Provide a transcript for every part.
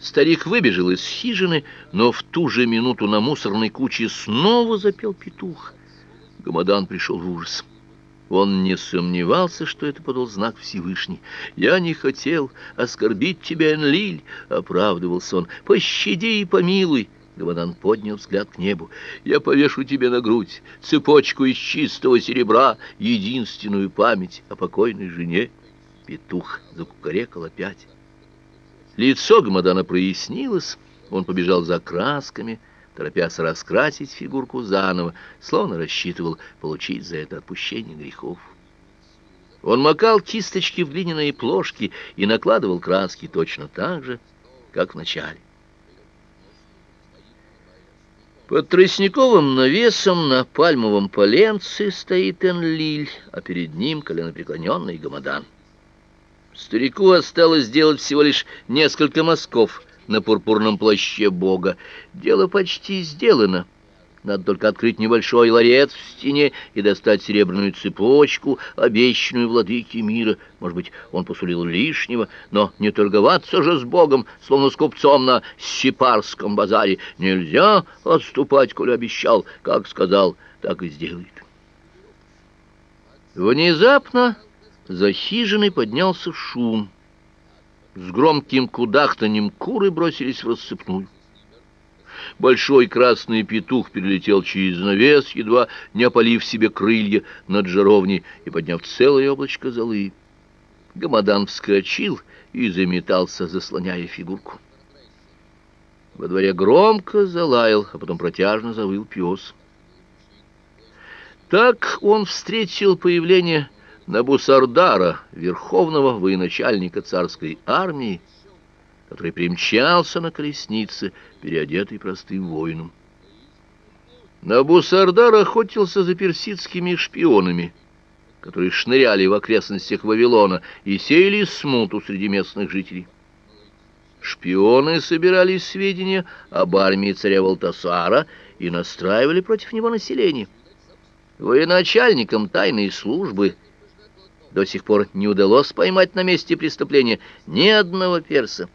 Старик выбежал из хижины, но в ту же минуту на мусорной куче снова запел петух. Гамадан пришел в ужас. Он не сомневался, что это подал знак Всевышний. «Я не хотел оскорбить тебя, Энлиль», — оправдывался он. «Пощади и помилуй». Гамадан поднял взгляд к небу. «Я повешу тебе на грудь цепочку из чистого серебра, единственную память о покойной жене». Петух закукарекал опять. Лицо Гамадана прояснилось, он побежал за красками, торопясь раскрасить фигурку заново, словно рассчитывал получить за это отпущение грехов. Он макал кисточки в глиняные плошки и накладывал краски точно так же, как в начале. Под тростниковым навесом на пальмовом поленце стоит Энлиль, а перед ним коленопреклоненный Гамадан. Старику осталось сделать всего лишь несколько мазков на пурпурном плаще Бога. Дело почти сделано. Надо только открыть небольшой ларец в стене и достать серебряную цепочку, обещанную владыке мира. Может быть, он посулил лишнего, но не торговаться же с Богом, словно с купцом на Сипарском базаре. Нельзя отступать, коли обещал. Как сказал, так и сделает. Внезапно за хижиной поднялся шум. С громким кудахтанем куры бросились в рассыпную. Большой красный петух перелетел через навес, едва не опалив себе крылья над жаровней и подняв целое облачко золы. Гамадан вскочил и заметался, заслоняя фигурку. Во дворе громко залаял, а потом протяжно завыл пес. Так он встретил появление Набусардара, верховного военачальника царской армии, который примчался на колеснице, переодетый простым воином. Набусардар охотился за персидскими шпионами, которые шныряли в окрестностях Вавилона и сеяли смуту среди местных жителей. Шпионы собирали сведения об армии царя Валтасара и настраивали против него население. Военачальникам тайной службы – до сих пор не удалось поймать на месте преступления ни одного перса,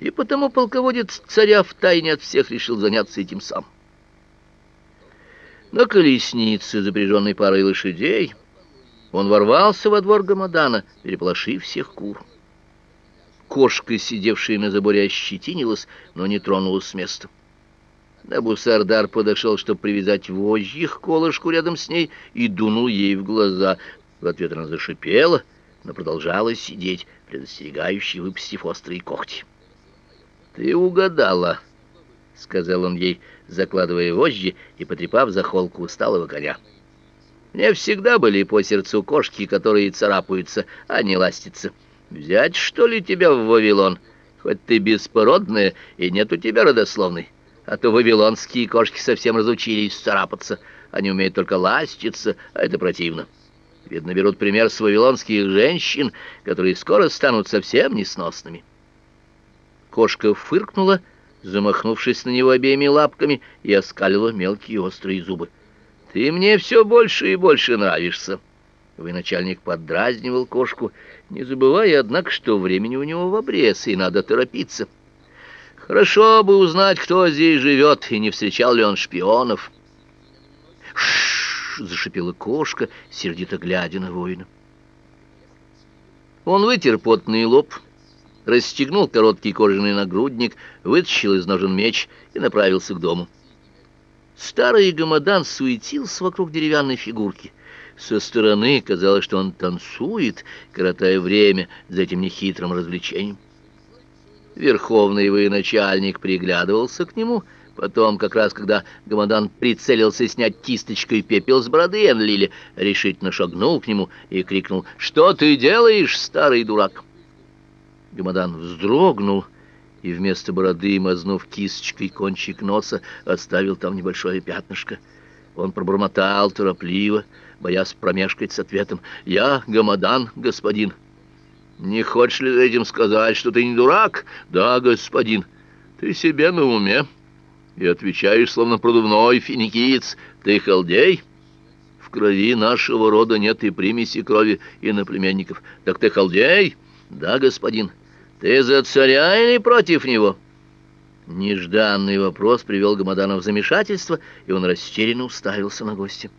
и потому полководец царя втайне от всех решил заняться этим сам. На колеснице, запряженной парой лошадей, он ворвался во двор Гамадана, переполошив всех кур. Кошка, сидевшая на заборе, ощетинилась, но не тронулась с места. Набусардар подошел, чтобы привязать вожжи к колышку рядом с ней, и дунул ей в глаза. В ответ она зашипела, но продолжала сидеть, предостерегающий, выпустив острые когти. «Ты угадала», — сказал он ей, закладывая вожжи и потрепав за холку усталого коня. «Мне всегда были по сердцу кошки, которые царапаются, а не ластятся. Взять, что ли, тебя в Вавилон? Хоть ты беспородная, и нет у тебя родословной. А то вавилонские кошки совсем разучились царапаться. Они умеют только ластиться, а это противно». Видно, берут пример с вавилонских женщин, которые скоро станут совсем несносными. Кошка фыркнула, замахнувшись на него обеими лапками, и оскалила мелкие острые зубы. «Ты мне все больше и больше нравишься!» Военачальник поддразнивал кошку, не забывая, однако, что времени у него в обрез, и надо торопиться. «Хорошо бы узнать, кто здесь живет, и не встречал ли он шпионов». «Ш зашипела кошка, сердито глядя на воина. Он вытер потный лоб, расстегнул короткий кожаный нагрудник, вытащил из ножен меч и направился к дому. Старый гамадан суетился вокруг деревянной фигурки. Со стороны казалось, что он танцует, коротая время за этим нехитрым развлечением. Верховный военачальник приглядывался к нему — Потом, как раз когда Гамадан прицелился снять кисточкой пепел с бороды Энлиля, решительно шагнул к нему и крикнул «Что ты делаешь, старый дурак?» Гамадан вздрогнул и вместо бороды, мазнув кисточкой кончик носа, оставил там небольшое пятнышко. Он пробормотал торопливо, боясь промешкать с ответом «Я Гамадан, господин». «Не хочешь ли этим сказать, что ты не дурак?» «Да, господин, ты себе на уме» и отвечаешь, словно продувной финикиец, ты халдей? В крови нашего рода нет и примеси крови иноплеменников. Так ты халдей? Да, господин. Ты за царя или против него? Нежданный вопрос привел Гамадана в замешательство, и он растерянно уставился на гостя.